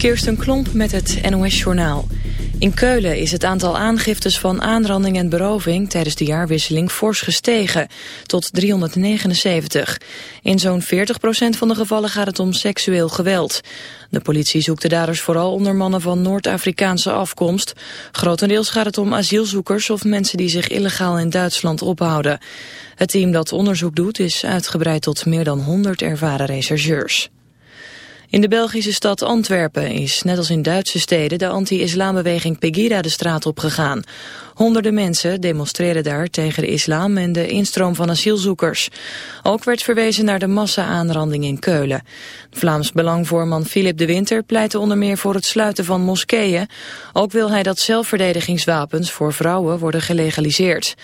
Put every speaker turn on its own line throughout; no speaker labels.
Kirsten Klomp met het NOS-journaal. In Keulen is het aantal aangiftes van aanranding en beroving tijdens de jaarwisseling fors gestegen, tot 379. In zo'n 40% van de gevallen gaat het om seksueel geweld. De politie zoekt de daders vooral onder mannen van Noord-Afrikaanse afkomst. Grotendeels gaat het om asielzoekers of mensen die zich illegaal in Duitsland ophouden. Het team dat onderzoek doet is uitgebreid tot meer dan 100 ervaren rechercheurs. In de Belgische stad Antwerpen is, net als in Duitse steden, de anti-islambeweging Pegida de straat opgegaan. Honderden mensen demonstreren daar tegen de islam en de instroom van asielzoekers. Ook werd verwezen naar de massa-aanranding in Keulen. Vlaams Belangvoorman Philip de Winter pleitte onder meer voor het sluiten van moskeeën. Ook wil hij dat zelfverdedigingswapens voor vrouwen worden gelegaliseerd.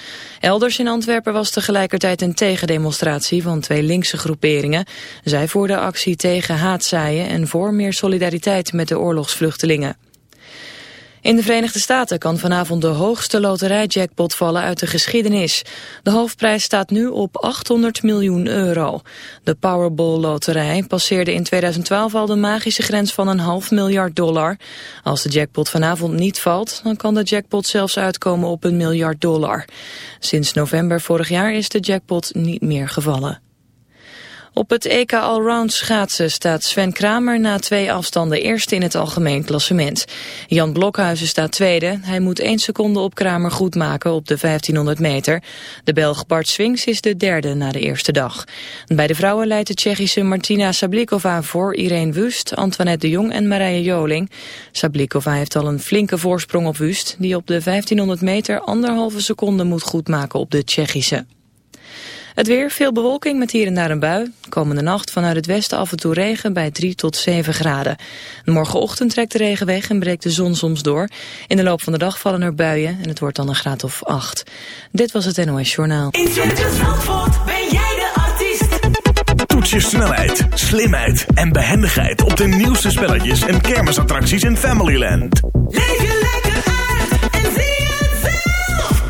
Elders in Antwerpen was tegelijkertijd een tegendemonstratie van twee linkse groeperingen. Zij voerden actie tegen haatzaaien en voor meer solidariteit met de oorlogsvluchtelingen. In de Verenigde Staten kan vanavond de hoogste loterijjackpot vallen uit de geschiedenis. De hoofdprijs staat nu op 800 miljoen euro. De Powerball-loterij passeerde in 2012 al de magische grens van een half miljard dollar. Als de jackpot vanavond niet valt, dan kan de jackpot zelfs uitkomen op een miljard dollar. Sinds november vorig jaar is de jackpot niet meer gevallen. Op het EK Allround schaatsen staat Sven Kramer na twee afstanden eerste in het algemeen klassement. Jan Blokhuizen staat tweede. Hij moet één seconde op Kramer goed maken op de 1500 meter. De Belg Bart Swings is de derde na de eerste dag. Bij de vrouwen leidt de Tsjechische Martina Sablikova voor Irene Wust, Antoinette de Jong en Marije Joling. Sablikova heeft al een flinke voorsprong op Wust, die op de 1500 meter anderhalve seconde moet goedmaken op de Tsjechische. Het weer, veel bewolking met hier en daar een bui. Komende nacht vanuit het westen af en toe regen bij 3 tot 7 graden. Morgenochtend trekt de regen weg en breekt de zon soms door. In de loop van de dag vallen er buien en het wordt dan een graad of 8. Dit was het NOS Journaal.
In Circus Zandvoort ben jij de artiest.
Toets je snelheid, slimheid en behendigheid op de nieuwste spelletjes en kermisattracties in Familyland.
Leef je lekker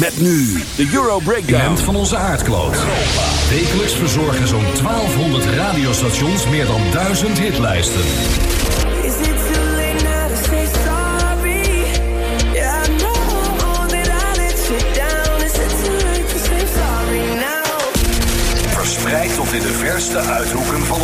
Met nu de Euro Breakdown.
Band van onze aardkloot. Wekelijks verzorgen zo'n 1200 radiostations meer dan 1000 hitlijsten.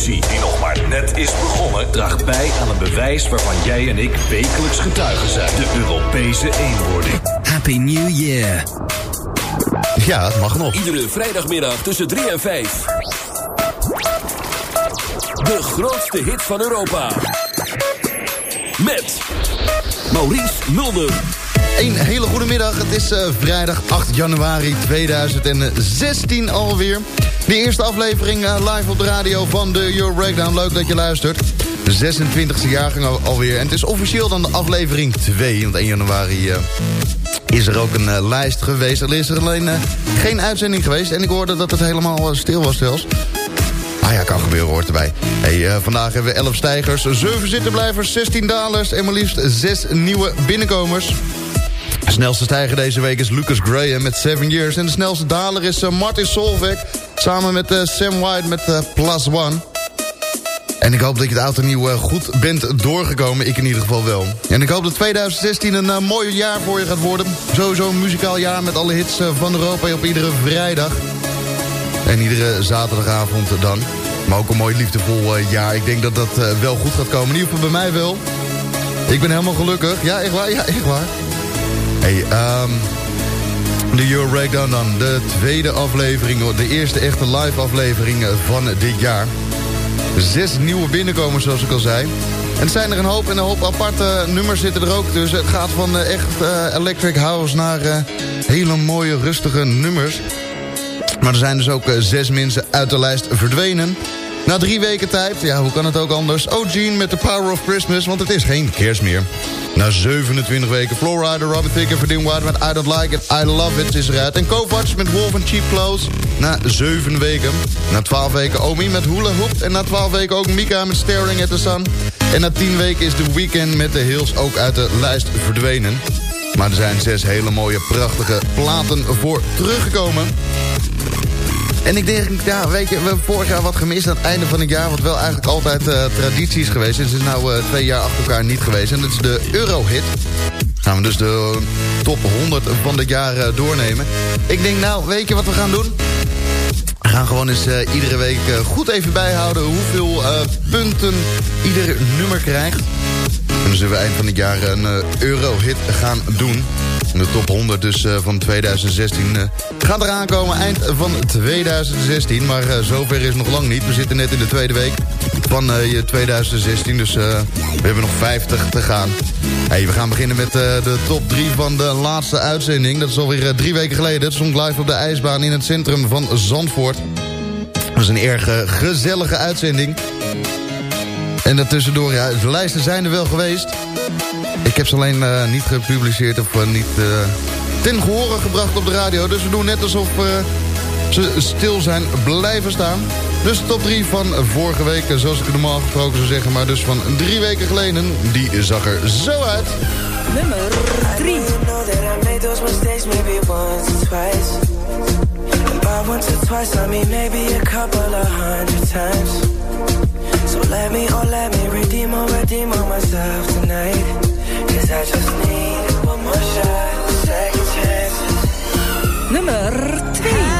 Competitie, die nog maar net is begonnen, draagt bij aan een bewijs waarvan jij en ik wekelijks getuigen zijn. De Europese eenwording.
Happy New Year.
Ja, het mag nog.
Iedere vrijdagmiddag tussen 3 en 5. De grootste hit van Europa. Met Maurice Mulder.
Een hele goede middag. Het is eh, vrijdag 8 januari 2016 alweer. De eerste aflevering eh, live op de radio van de Euro Breakdown. Leuk dat je luistert. De 26e jaargang al- alweer. En het is officieel dan de aflevering 2. Want 1 januari eh, is er ook een eh, lijst geweest. Er is er alleen geen uitzending geweest. En ik hoorde dat het helemaal stil was zelfs. Ah ja, kan gebeuren, hoort erbij. Hey, vandaag hebben we 11 stijgers, 7 zittenblijvers, 16 dalers... en maar liefst 6 nieuwe binnenkomers. De snelste stijger deze week is Lucas Graham met 7 Years... en de snelste daler is eh, Martin Solveig... samen met eh, Sam White met eh, Plus One. En ik hoop dat je het oud en nieuw goed bent doorgekomen. Ik in ieder geval wel. En ik hoop dat 2016 een mooi jaar voor je gaat worden. Sowieso een muzikaal jaar met alle hits van Europa op iedere vrijdag. En iedere zaterdagavond dan. Maar ook een mooi liefdevol jaar. Ik denk dat dat wel goed gaat komen. In ieder geval bij mij wel. Ik ben helemaal gelukkig. Ja, echt waar. Ja, echt waar. Hey, ehm... de Euro Breakdown dan. De tweede aflevering. De eerste echte live aflevering eh, van dit jaar. Zes nieuwe binnenkomers, zoals ik al zei. En het zijn er een hoop en een hoop aparte nummers zitten er ook tussen. Het gaat van eh, echt eh, electric house naar hele mooie rustige nummers. Maar er zijn dus ook zes mensen uit de lijst verdwenen. Na drie weken tijd, ja, hoe kan het ook anders? Oh, Gene met The Power of Christmas, want het is geen kerst meer. Na 27 weken, Flowrider, Robin Thicke, Verdien White met I Don't Like It, I Love It is eruit. En Kovacs met Wolf and Cheap Clothes na 7 weken. Na 12 weken Omi met Hula Hoop. En na 12 weken ook Mika met Staring at the Sun. En na 10 weken is The Weeknd met The Hills ook uit de lijst verdwenen. Maar er zijn zes hele mooie, prachtige platen voor teruggekomen. En ik denk, ja, weet je, we hebben vorig jaar wat gemist aan het einde van het jaar... wat wel eigenlijk altijd eh, traditie is geweest. Het is nou eh, twee jaar achter elkaar niet geweest. En dat is de Eurohit. Gaan we dus de top 100 van dit jaar eh, doornemen. Ik denk, nou, weet je wat we gaan doen? We gaan gewoon eens iedere week goed even bijhouden... hoeveel punten ieder nummer krijgt. En dan zullen we eind van het jaar een eh, Eurohit gaan doen. En De top 100 dus eh, van 2016 eh, gaat eraan komen eind van 2016. Maar zover is nog lang niet. We zitten net in de tweede week van eh, je 2016. Dus we hebben nog 50 te gaan. We gaan beginnen met de top 3 van de laatste uitzending. Dat is alweer drie weken geleden. Het stond live op de ijsbaan in het centrum van Zandvoort. Dat was een erg gezellige uitzending. En daartussendoor, ja, de lijsten zijn er wel geweest. Ik heb ze alleen eh, niet gepubliceerd of eh, niet eh, ten gehore gebracht op de radio. Dus we doen net alsof eh, ze stil zijn blijven staan. Dus de top 3 van vorige week, zoals ik het normaal gesproken zou zeggen... maar dus van drie weken geleden, die zag er zo uit.
Nummer 3.
You know that I made those mistakes maybe once or twice. And by once or twice, I mean maybe a couple of hundred times. Let me, oh let me redeem or redeem on myself tonight. Cause I just need one more shot, second chances.
Nummer 2.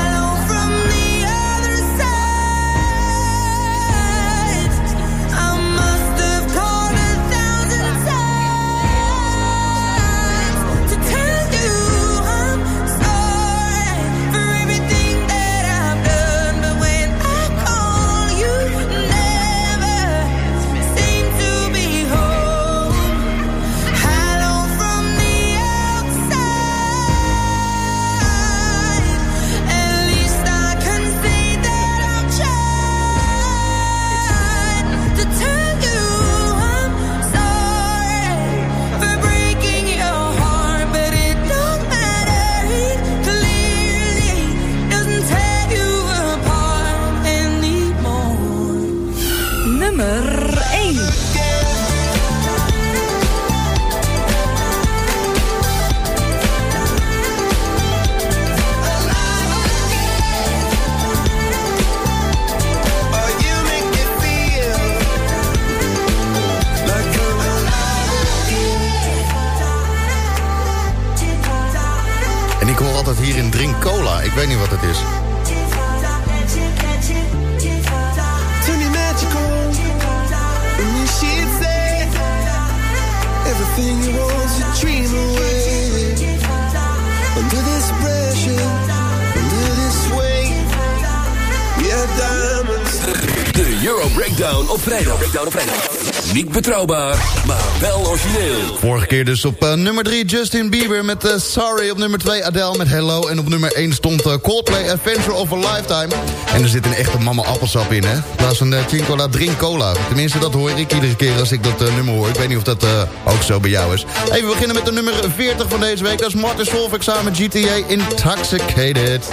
Maar wel origineel.
Vorige keer dus op uh, nummer 3 Justin Bieber met uh, Sorry. Op nummer 2 Adele met Hello. En op nummer 1 stond uh, Coldplay Adventure of a Lifetime. En er zit een echte mama appelsap in, hè. In plaats van uh, Cola, drink cola. Tenminste, dat hoor ik iedere keer als ik dat nummer hoor. Ik weet niet of dat ook zo bij jou is. Even beginnen met de nummer 40 van deze week. Dat is Martin samen met GTA Intoxicated.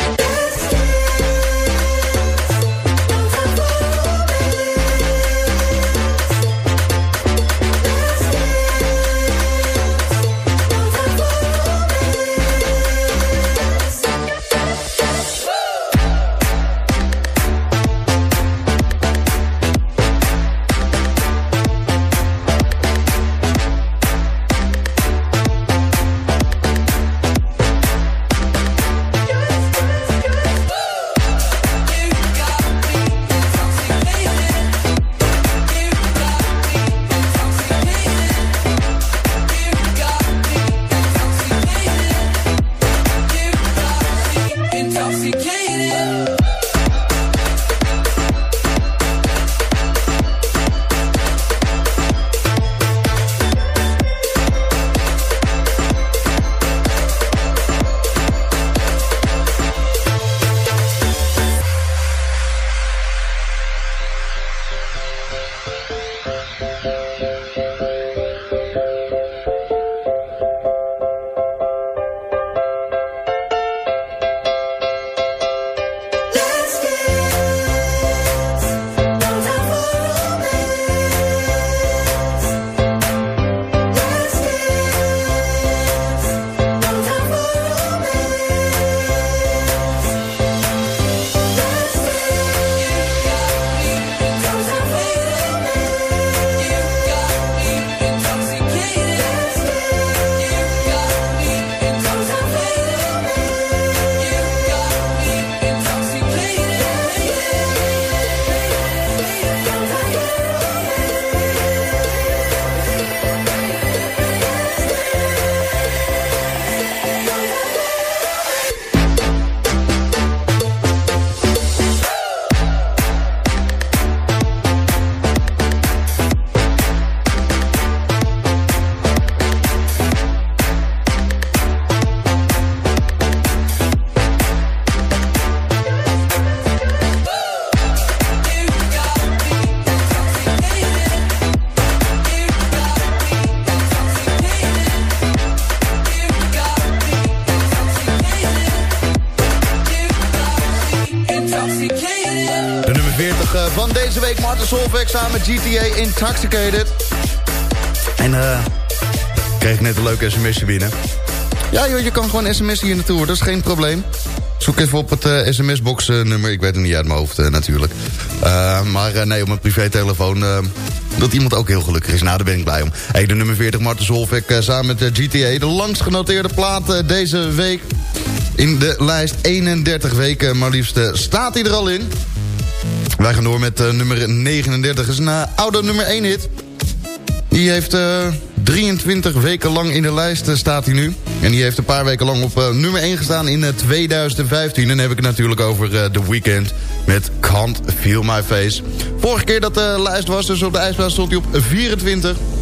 Solveig samen GTA Intoxicated. En eh kreeg ik net een leuke sms'je binnen. Ja joh, je kan gewoon sms'en hier naartoe, dat is geen probleem. Zoek even op het uh, sms-box nummer, ik weet het niet uit mijn hoofd uh, natuurlijk. Uh, maar nee, op mijn privételefoon dat iemand ook heel gelukkig is. Nou, daar ben ik blij om. Hey, de nummer 40, Marten Zolvek, samen met GTA. De langst genoteerde plaat deze week. In de lijst 31 weken, maar liefst staat hij er al in. Wij gaan door met uh, nummer 39. Dat is een uh, oude nummer 1 hit. Die heeft uh, 23 weken lang in de lijst staat hij nu. En die heeft een paar weken lang op nummer 1 gestaan in 2015. En dan heb ik het natuurlijk over The Weeknd met Can't Feel My Face. Vorige keer dat de lijst was, dus op de ijsbaan stond hij op 24.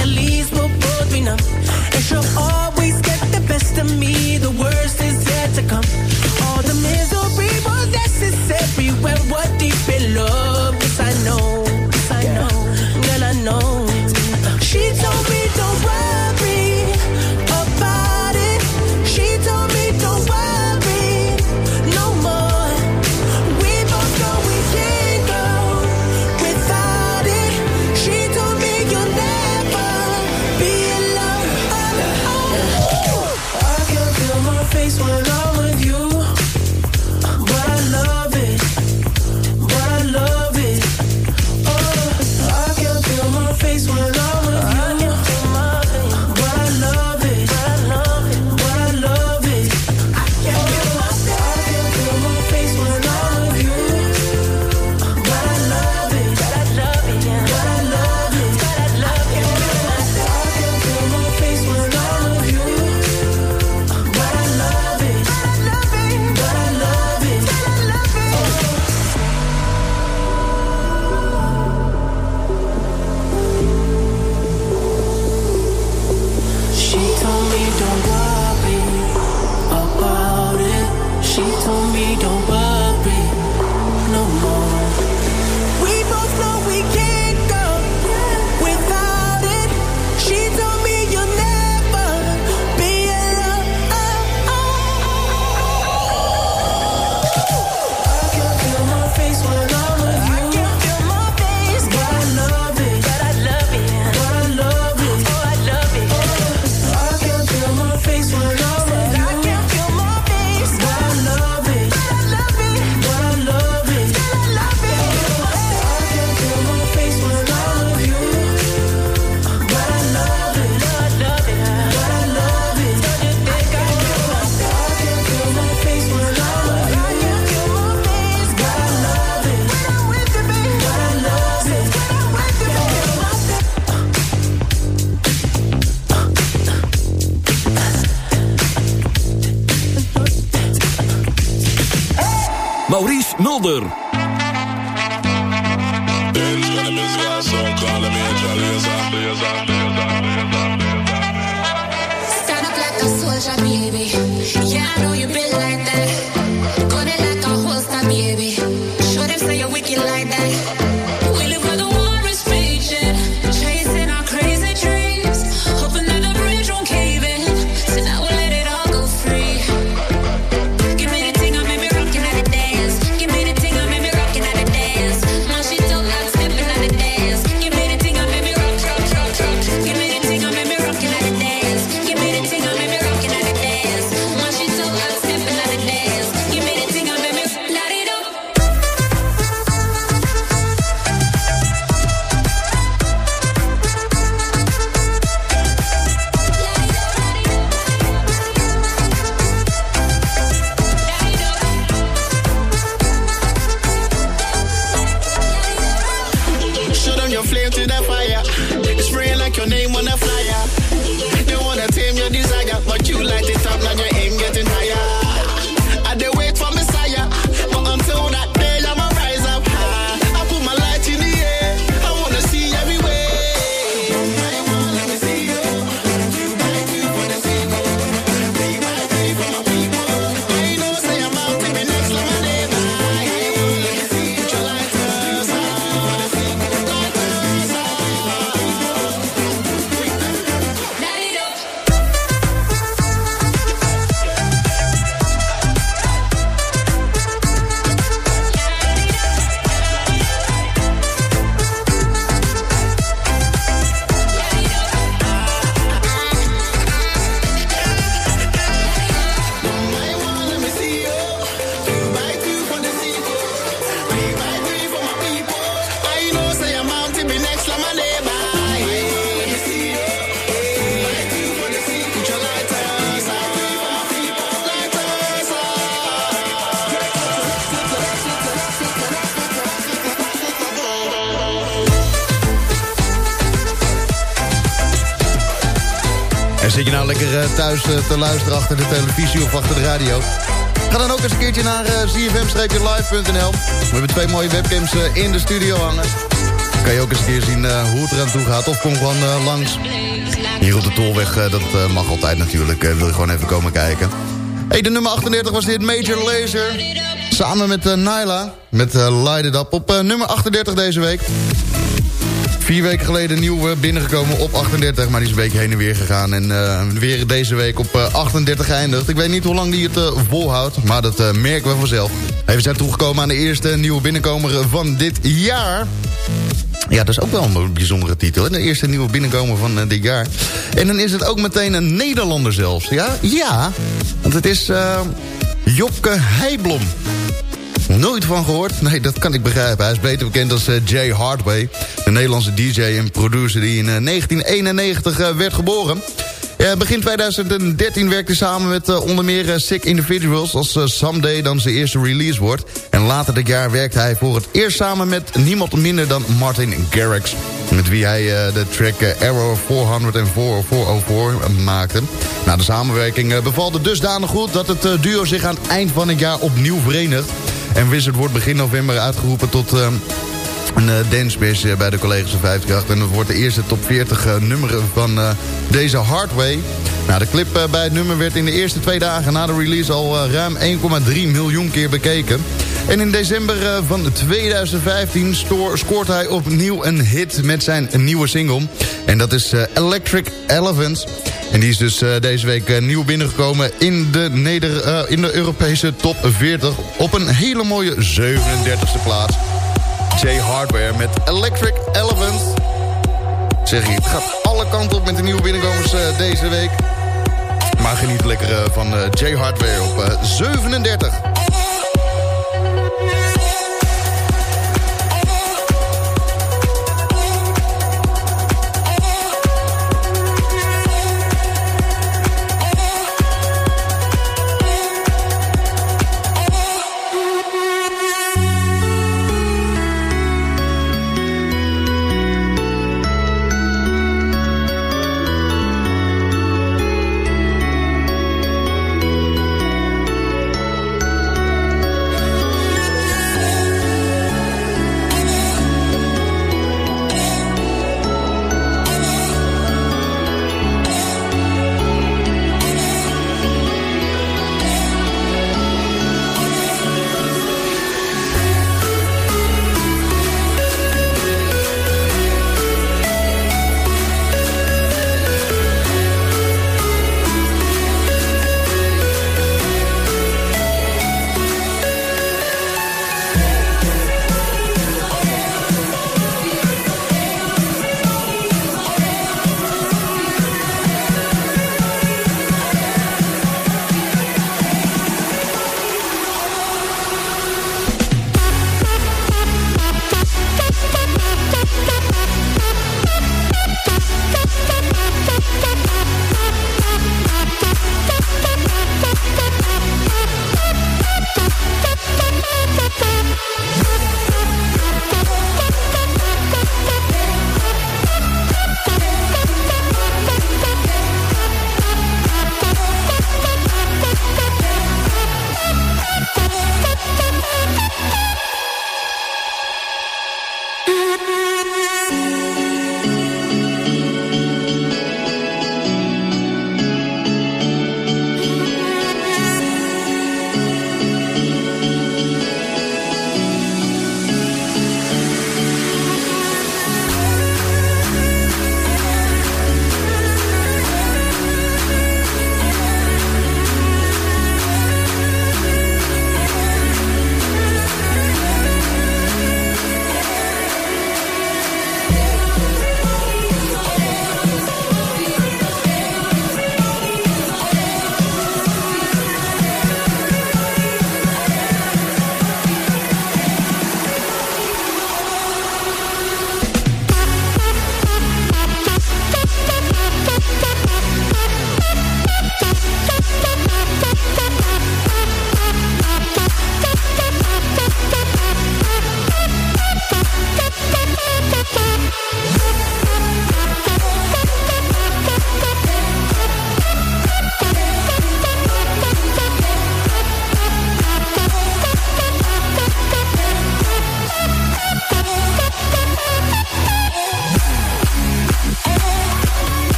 ಅಲ್ಲಿ thuis eh, te luisteren achter de televisie of achter de radio? Ga dan ook eens een keertje naar uh, zfm-live.nl. We hebben twee mooie webcams eh, in de studio hangen. Kan je ook eens een keer zien eh, hoe het eraan toe gaat. Of kom gewoon eh, langs. Hier op de Tolweg, eh, dat eh, mag altijd natuurlijk. eh, wil je gewoon even komen kijken. Hey, de nummer 38 was dit Major Lazer. Samen met eh, Nyla. Met eh, Light It Up. Op eh, nummer 38 deze week. Vier weken geleden nieuw eh, binnengekomen op 38. Maar die is een week heen en weer gegaan. En eh, weer deze week op eh, 38 geëindigd. Ik weet niet hoe lang die het eh, volhoudt. Maar dat eh, merken we vanzelf. We zijn toegekomen aan de eerste nieuwe binnenkomer van dit jaar. Ja, dat is ook wel een bijzondere titel. De eerste nieuwe binnenkomer van eh, dit jaar. En dan is het ook meteen een Nederlander zelfs. Ja, ja. Want het is eh, Jopke Heijblom. Nooit van gehoord? Nee, dat kan ik begrijpen. Hij is beter bekend als eh, Jay Hardway. Een Nederlandse DJ en producer die in eh, 1991 eh, werd geboren. Begin 2013 werkte hij samen met eh, onder meer eh, Sick Individuals... als eh, Someday dan zijn eerste release wordt. En later dit jaar werkte hij voor het eerst samen met niemand minder dan Martin Garrix... met wie hij eh, de track eh, Arrow 404 404 maakte. Nou, de samenwerking eh, bevalt dusdanig goed... dat het eh, duo zich aan het eind van het jaar opnieuw verenigt. En Wizard wordt begin november uitgeroepen tot... eh, een uh, eh, bij de collega's van 58. En dat wordt de eerste top 40 uh, nummer van uh, deze Hardway. Nou, de clip bij het nummer werd in de eerste twee dagen na de release al ruim 1,3 miljoen keer bekeken. En in december uh, van 2015 stoor, scoort hij opnieuw een hit met zijn nieuwe single. En dat is uh, Electric Elephants. En die is dus uh, deze week nieuw binnengekomen in de, Neder, in de Europese top 40. Op een hele mooie 37e plaats. J Hardware met Electric Elephant. Zeg je, het gaat alle kanten op met de nieuwe binnenkomers deze week. Maar geniet lekker van J Hardware op 37.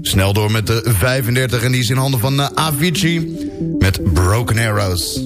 Snel door met de 35 en die is in handen van eh, Avicii met Broken Arrows.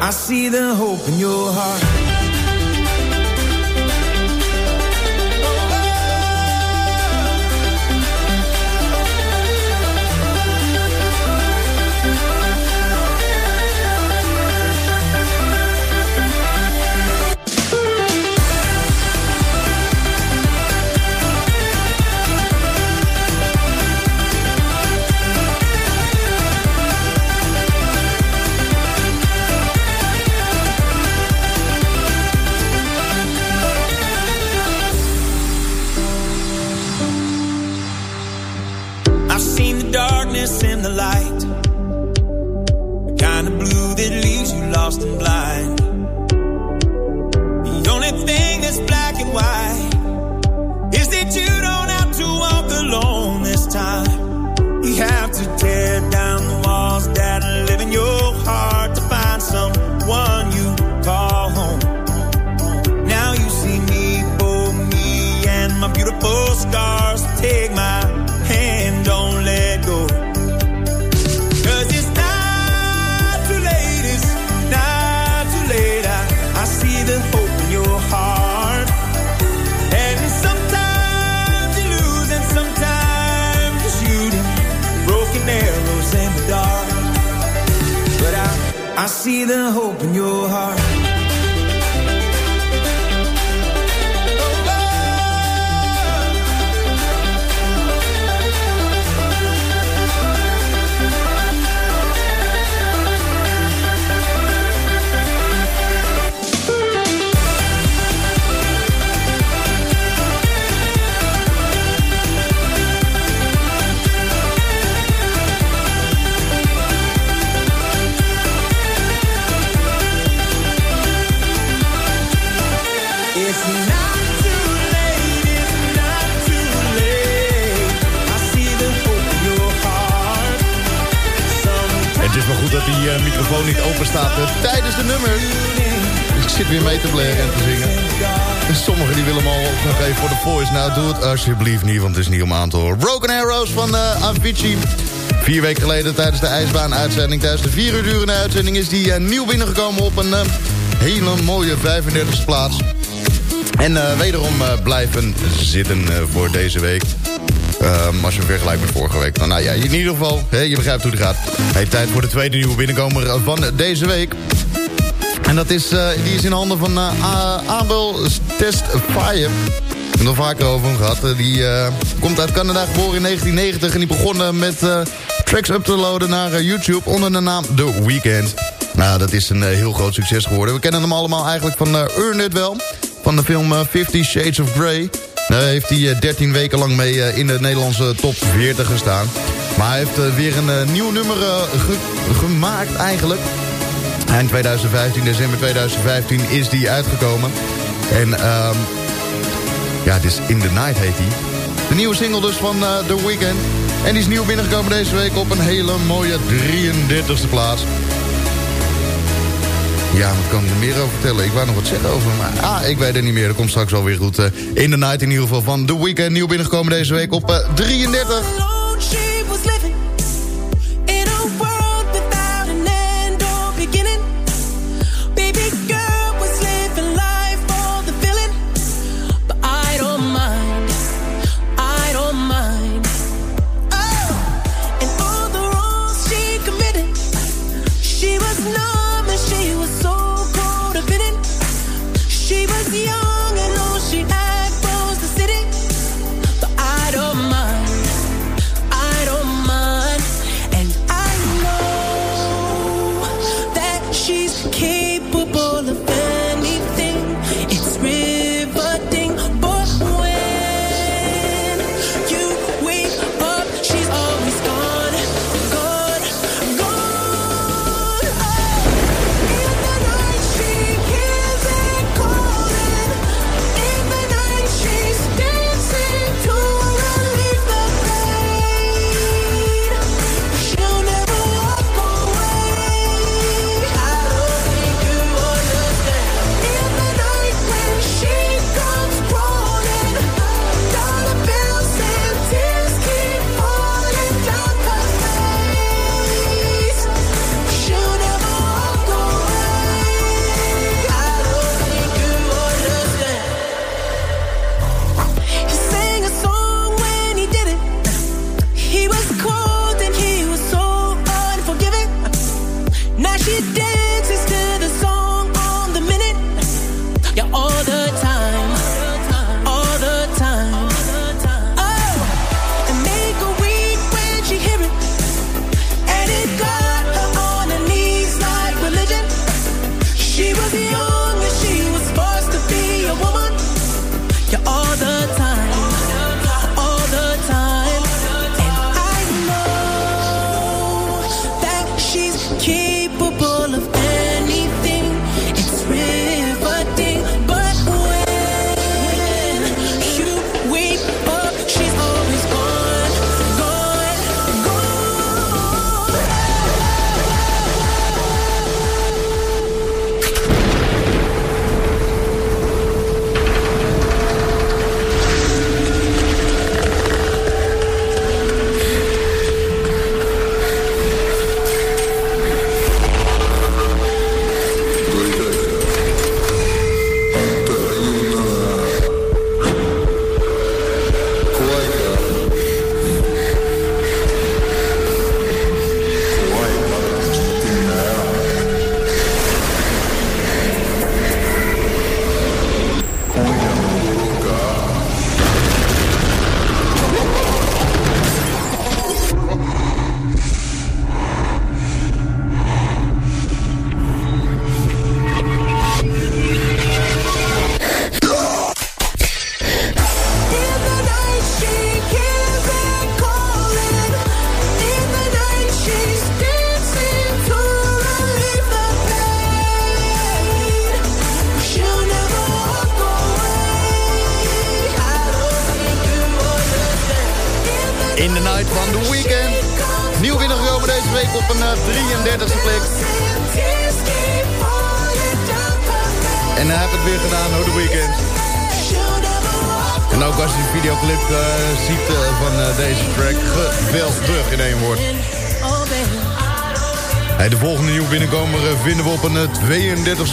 I, see the hope in your heart. See the hope in your heart.
Weer mee te blaren en te zingen. En sommigen die willen me al op voor de voice. Nou, doe het alsjeblieft niet, want het is niet om aan te horen. Broken Arrows van eh, Avicii. Vier weken geleden tijdens de ijsbaan-uitzending... tijdens de vier uur durende uitzending... is die eh, nieuw binnengekomen op een eh, hele mooie 35e plaats. En wederom blijven zitten voor deze week. Ehm, als je hem vergelijkt met vorige week. Nou, nou ja, in ieder geval, hè, je begrijpt hoe het gaat. Hey, tijd voor de tweede nieuwe binnenkomer van deze week. En dat is, eh, die is in handen van uh, Abel Test Fire. Ik heb het al vaker over hem gehad. Eh, die eh, komt uit Canada, geboren in 1990. En die begon eh, met eh, tracks up te loaden naar eh, YouTube onder de naam The Weeknd. Nou, dat is een eh, heel groot succes geworden. We kennen hem allemaal eigenlijk van eh Earn wel. Van de film eh, Fifty Shades of Grey. Daar heeft hij eh, 13 weken lang mee eh, in de Nederlandse top 40 gestaan. Maar hij heeft eh, weer een eh, nieuw nummer eh, ge- gemaakt eigenlijk. Eind 2015, december 2015 is die uitgekomen. En ehm,
Ja, het is In The Night heet die. De nieuwe single dus van eh, The Weeknd. En die is nieuw binnengekomen deze week op een hele mooie 33e plaats. Ja, wat kan ik er meer over vertellen? Ik wou nog wat zeggen over hem. Ah, ik weet het niet meer. Dat komt straks wel weer goed. eh, in the Night in ieder geval van The Weeknd. Nieuw binnengekomen deze week op eh, 33.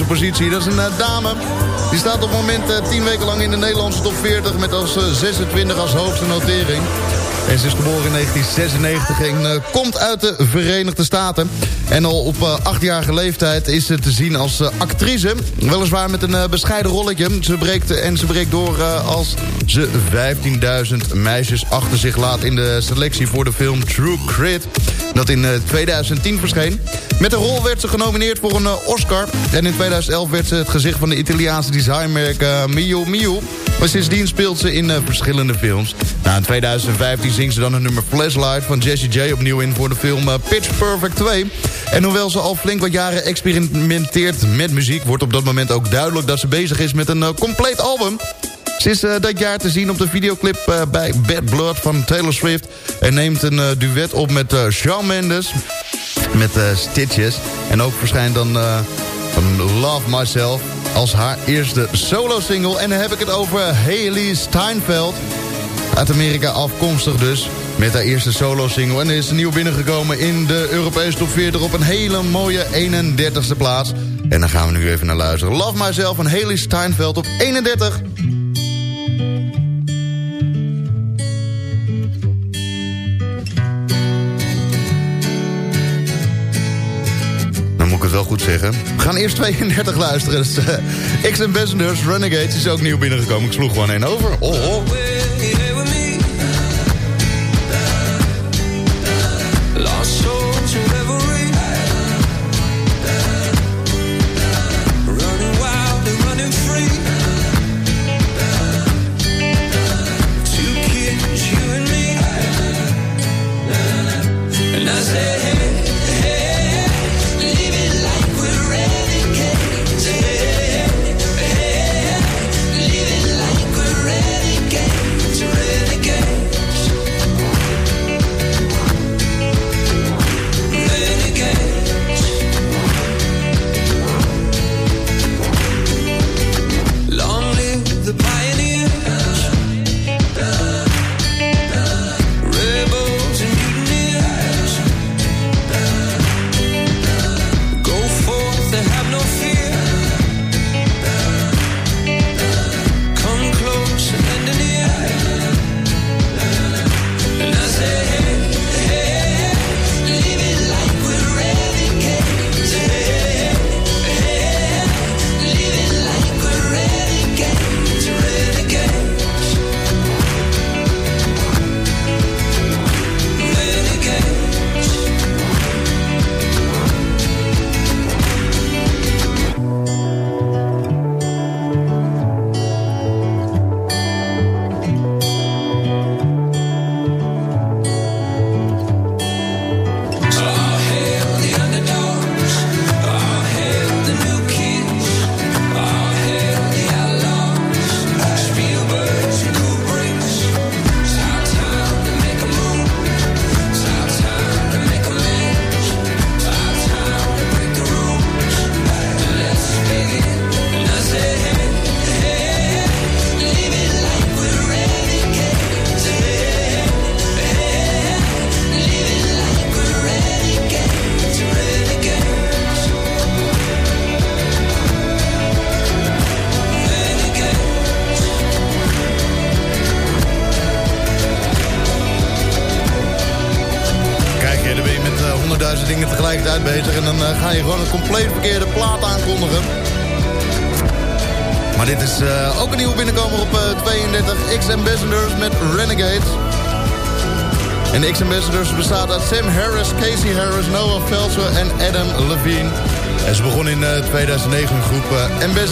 Eh, 32e positie. Dat is een eh, dame. Die staat op het moment eh, 10 weken lang in de Nederlandse top 40... met als eh, 26 als hoogste notering. En ze is geboren in 1996 en eh, komt uit de Verenigde Staten. En al op eh, achtjarige leeftijd is ze te zien als eh, actrice. Weliswaar met een eh, bescheiden rolletje. Ze breekt, en ze breekt door eh, als ze 15.000 meisjes achter zich laat... in de selectie voor de film True Crit. Dat in eh, 2010 verscheen. Met de rol werd ze genomineerd voor een eh, Oscar. En in 2011 werd ze het gezicht van de Italiaanse designmerk uh, Mio Mio. Maar sindsdien speelt ze in eh, verschillende films. Nou, in 2015 zingt ze dan het nummer Flashlight van Jessie J opnieuw in voor de film Pitch Perfect 2. En hoewel ze al flink wat jaren experimenteert met muziek... wordt op dat moment ook duidelijk dat ze bezig is met een compleet album.
Ze is dat jaar te zien op de videoclip bij Bad Blood van Taylor Swift... en neemt een duet op met Shawn Mendes met eh, Stitches. En ook verschijnt dan eh, Love Myself als haar eerste solo-single. En dan heb ik het over Hailey Steinfeld. Uit Amerika afkomstig dus. Met haar eerste solo-single. En is nieuw binnengekomen in de Europese top 40 op een hele mooie 31ste plaats. En dan gaan we nu even naar luisteren. Love Myself van Hailey Steinfeld op 31. Zeggen. We gaan eerst 32 luisteren. Dus, uh, X Renegades is ook nieuw binnengekomen. Ik sloeg gewoon één over. Oh, oh.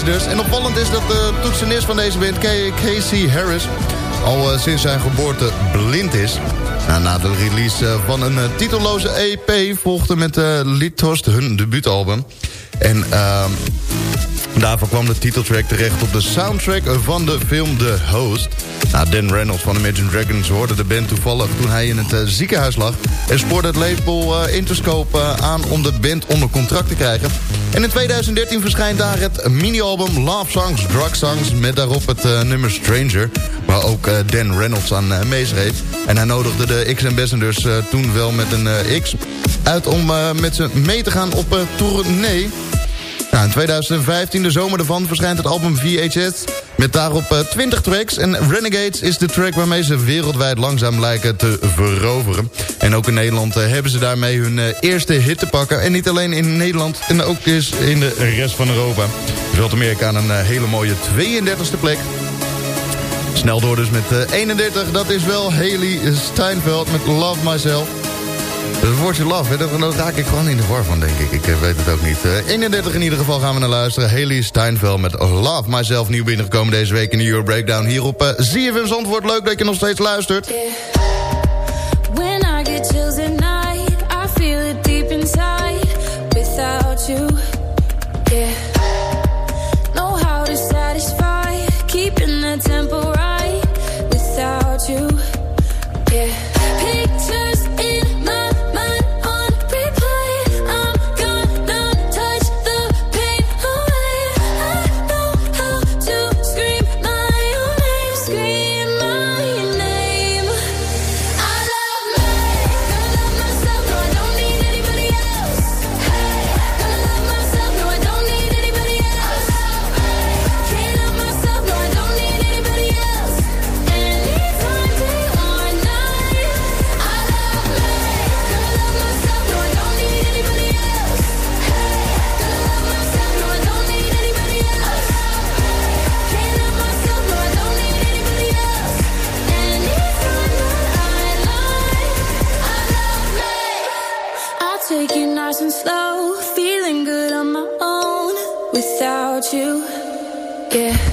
Ambassadors. En opvallend is dat de toetsenist van deze band, Casey Harris... al eh, sinds zijn geboorte blind is. Nou, na de release eh, van een eh, titelloze EP volgde met uh, Liedhorst hun debuutalbum. En ehm, daarvoor kwam de titeltrack terecht op de soundtrack van de film The Host. Nou, Dan Reynolds van Imagine Dragons hoorde de band toevallig toen hij in het ziekenhuis lag... en spoorde het label eh, Interscope eh, aan om de band onder contract te krijgen. En in 2013 verschijnt daar het mini-album Love Songs, Drug Songs... met daarop het eh, nummer Stranger, waar ook Dan Reynolds aan uh, meeschreef. En hij nodigde de X-Ambassadors uh, toen wel met een uh, X uit om uh, met ze mee te gaan op uh, tournee... Nou, in 2015, de zomer ervan, verschijnt het album VHS... met daarop uh, 20 tracks. En Renegades is de track waarmee ze wereldwijd langzaam lijken te veroveren. En ook in Nederland uh, hebben ze daarmee hun uh, eerste hit te pakken. En niet alleen in Nederland, en ook dus in de rest van Europa. Zuid-Amerika aan een hele mooie 32e plek. Snel door dus met 31, dat is wel Haley Steinfeld met Love Myself... Het woordje love, hè, daar raak ik gewoon in de war van, denk ik. Ik weet het ook niet. Uh, 31 in ieder geval gaan we naar luisteren. Haley Steinfeld met Love Myself. Nieuw binnengekomen deze week in de Euro Breakdown. Hier op uh, ZFM Zandvoort. Leuk dat je nog steeds luistert.
You. Yeah.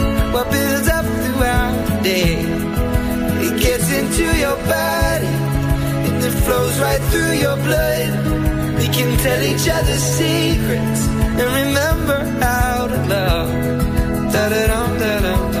what builds up throughout the day. It gets into your body and it flows right through your blood. We can tell each other secrets and remember how to love. Da da da dum. Da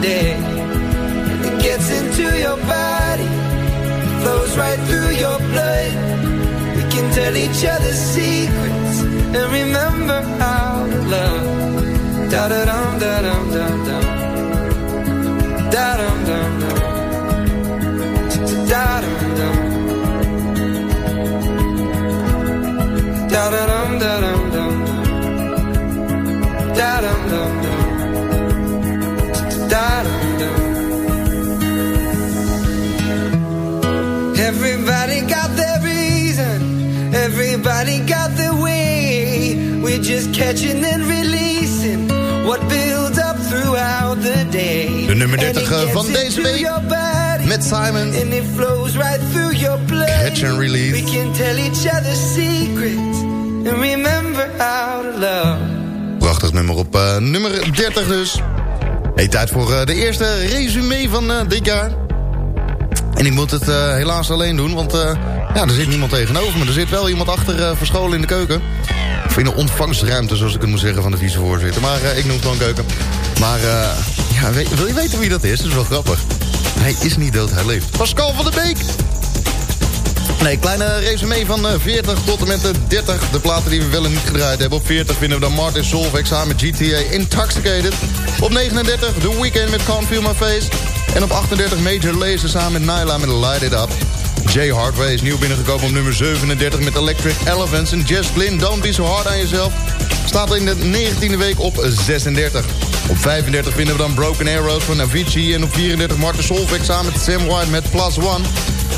day. It gets into your body, flows right through your blood. We can tell each other secrets Catching and releasing what builds up throughout the day.
De nummer 30
And it
eh, van deze week met Simon.
And it flows right through your blood.
Catch and release.
We can tell each other secrets and remember how to love.
Prachtig nummer op eh, nummer 30 dus. Hey, tijd voor eh, de eerste resume van eh, dit jaar. En ik moet het helaas alleen doen, want ja, er zit niemand tegenover me. Er zit wel iemand achter verscholen in de keuken. Of in de ontvangstruimte, zoals ik het moet zeggen, van de vicevoorzitter. Maar eh, ik noem het gewoon keuken. Maar eh, ja, wil je weten wie dat is? Dat is wel grappig. Hij is niet dood, hij leeft. Pascal van der Beek! Nee, kleine resume van eh, 40 tot en met de 30. De platen die we wel en niet gedraaid hebben. Op 40 vinden we dan Martin Solveig samen met GTA Intoxicated. Op 39 The Weeknd met Can't Feel My Face. En op 38 Major Lazer samen met Nyla met Light It Up. Jay Hardway is nieuw binnengekomen op nummer 37 met Electric Elephants. En Jess Glynn, Don't Be So Hard On Yourself, staat in de 19e week op 36. Op 35 vinden we dan Broken Arrows van Avicii. En op 34 Martin Solveig samen met Sam White met Plus One.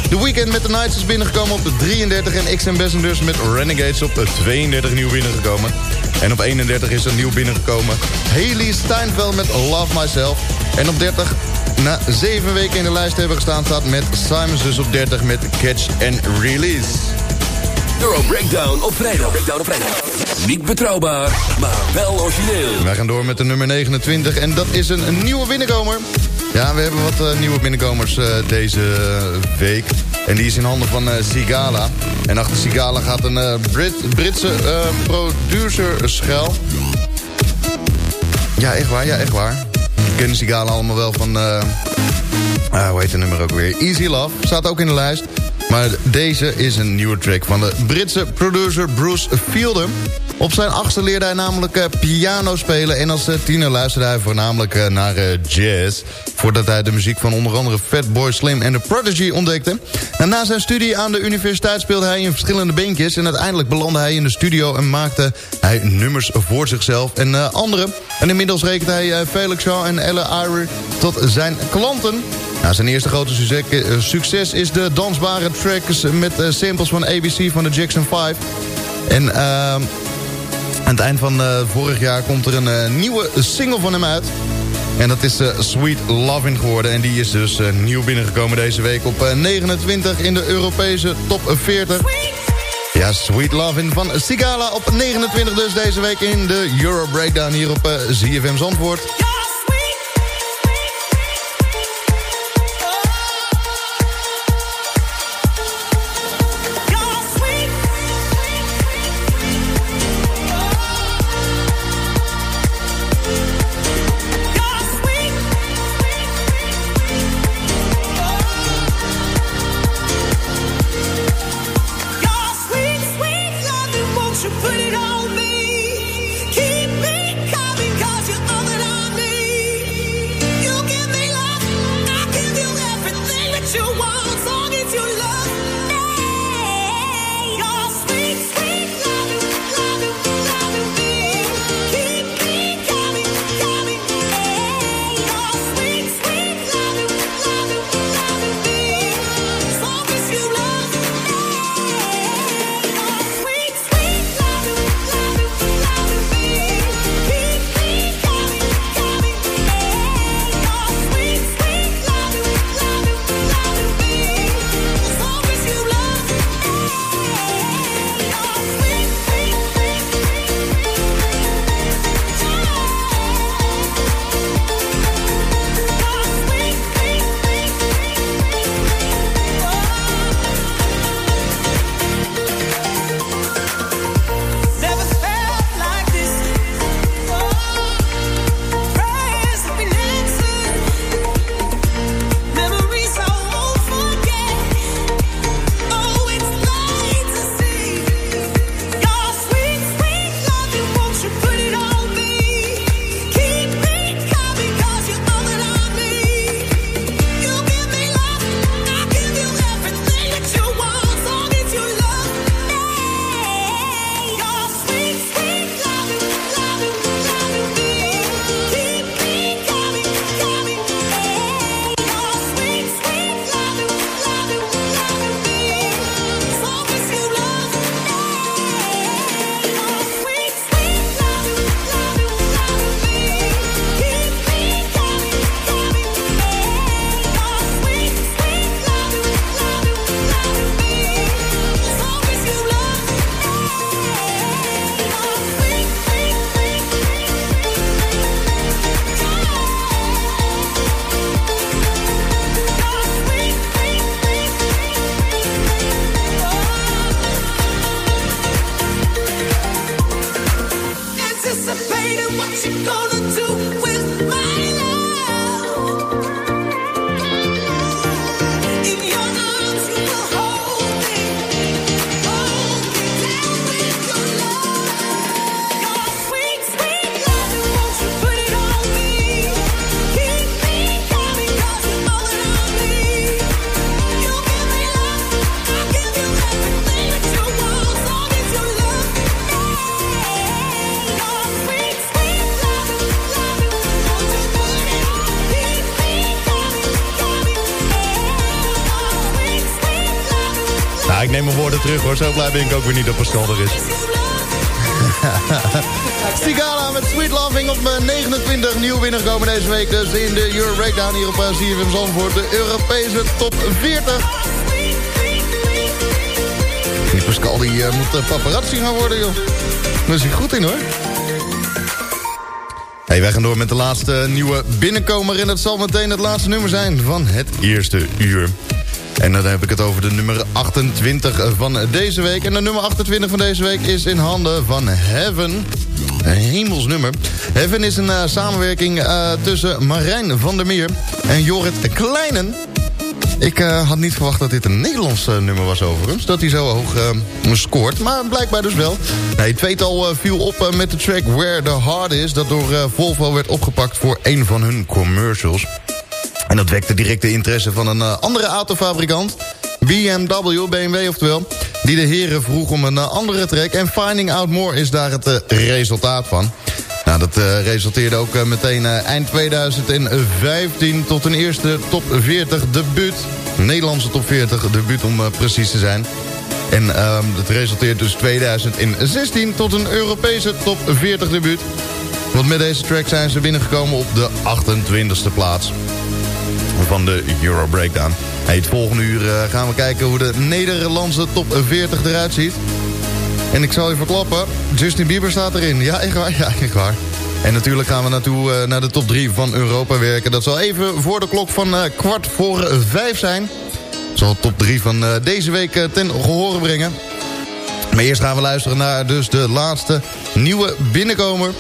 The Weeknd met The Nights is binnengekomen op de 33 en X Ambassadors met Renegades op de 32 nieuw binnengekomen. En op 31 is er nieuw binnengekomen Haley Steinfeld met Love Myself. En op 30, na 7 weken in de lijst hebben gestaan, staat met Simons dus op 30 met Catch and Release.
Euro Breakdown op vrijdag. Breakdown op vrijdag. Niet betrouwbaar, maar wel origineel.
Wij gaan door met de nummer 29 en dat is een, nieuwe binnenkomer. Ja, we hebben wat eh, nieuwe binnenkomers eh, deze eh, week. En die is in handen van Sigala. En achter Sigala gaat een Brit, Britse producer schuil. Ja, echt waar, ja, echt waar. Kennen Sigala allemaal wel van... eh ah, hoe heet de nummer ook weer? Easy Love, staat ook in de lijst. Maar deze is een nieuwe track van de Britse producer Bruce Fielder. Op zijn achtste leerde hij namelijk eh, piano spelen... en als eh, tiener luisterde hij voornamelijk eh, naar jazz... voordat hij de muziek van onder andere Fatboy Slim en The Prodigy ontdekte. Na zijn studie aan de universiteit speelde hij in verschillende bandjes... en uiteindelijk belandde hij in de studio en maakte hij nummers voor zichzelf en anderen. En inmiddels rekent hij Felix Shaw en Elle Irie tot zijn klanten... Nou, zijn eerste grote succes, is de dansbare tracks met samples van ABC van de Jackson 5. En ehm, aan het eind van eh, vorig jaar komt er een eh, nieuwe single van hem uit. En dat is eh, Sweet Lovin' geworden. En die is dus nieuw binnengekomen deze week op eh, 29 in de Europese top 40. Ja, Sweet Lovin' van Sigala op 29 dus deze week in de Euro Breakdown hier op ZFM Zandvoort. Zo blij ben ik ook weer niet dat Pascal er is. Stigala met Sweet Loving op mijn 29 nieuw binnengekomen deze week. Dus in de Euro Breakdown hier op uh, CFM Zandvoort. De Europese top 40. Die Pascal die uh, moet uh, paparazzi gaan worden joh. Daar is hij goed in hoor. Hey, wij gaan door met de laatste nieuwe binnenkomer. En dat zal meteen het laatste nummer zijn van het eerste uur. En dan heb ik het over de nummer 28 van deze week. En de nummer 28 van deze week is in handen van Heaven. Een hemelsnummer. Heaven is een uh, samenwerking uh, tussen Marijn van der Meer en Jorrit Kleinen. Ik uh, had niet verwacht dat dit een Nederlands nummer was overigens. Dat hij zo hoog scoort. Maar blijkbaar dus wel. Nee, het tweetal viel op met de track Where the Heart Is. Dat door Volvo werd opgepakt voor een van hun commercials. En dat wekte direct de interesse van een uh, andere autofabrikant. BMW, BMW oftewel. Die de heren vroeg om een uh, andere track. En Finding Out More is daar het uh, resultaat van. Nou, dat resulteerde ook meteen eind 2015 tot een eerste top 40 debuut. Nederlandse top 40 debuut om precies te zijn. En dat resulteert dus 2016 tot een Europese top 40 debuut. Want met deze track zijn ze binnengekomen op de 28e plaats van de Euro Breakdown. Het volgende uur uh, gaan we kijken hoe de Nederlandse top 40 eruit ziet. En ik zal je verklappen, Justin Bieber staat erin. Ja, echt waar? Ja, echt waar. En natuurlijk gaan we naartoe uh, naar de top 3 van Europa werken. Dat zal even voor de klok van uh, kwart voor vijf zijn. Zal top 3 van deze week ten gehore brengen. Maar eerst gaan we luisteren naar dus de laatste nieuwe binnenkomer.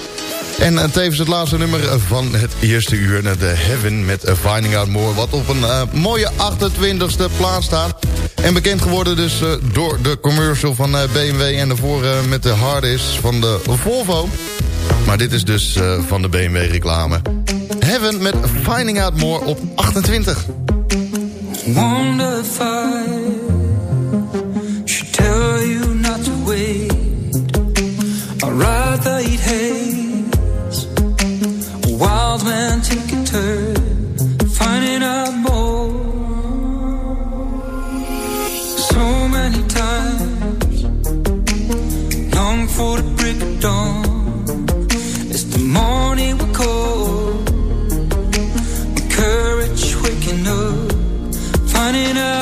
En uh, tevens het laatste nummer van het eerste uur. De Heaven met Finding Out More. Wat op een mooie 28ste plaats staat. En bekend geworden dus door de commercial van BMW. En daarvoor met de Hardis van de Volvo. Maar dit is dus van de BMW reclame. Heaven met Finding Out More op 28.
Wonder finding out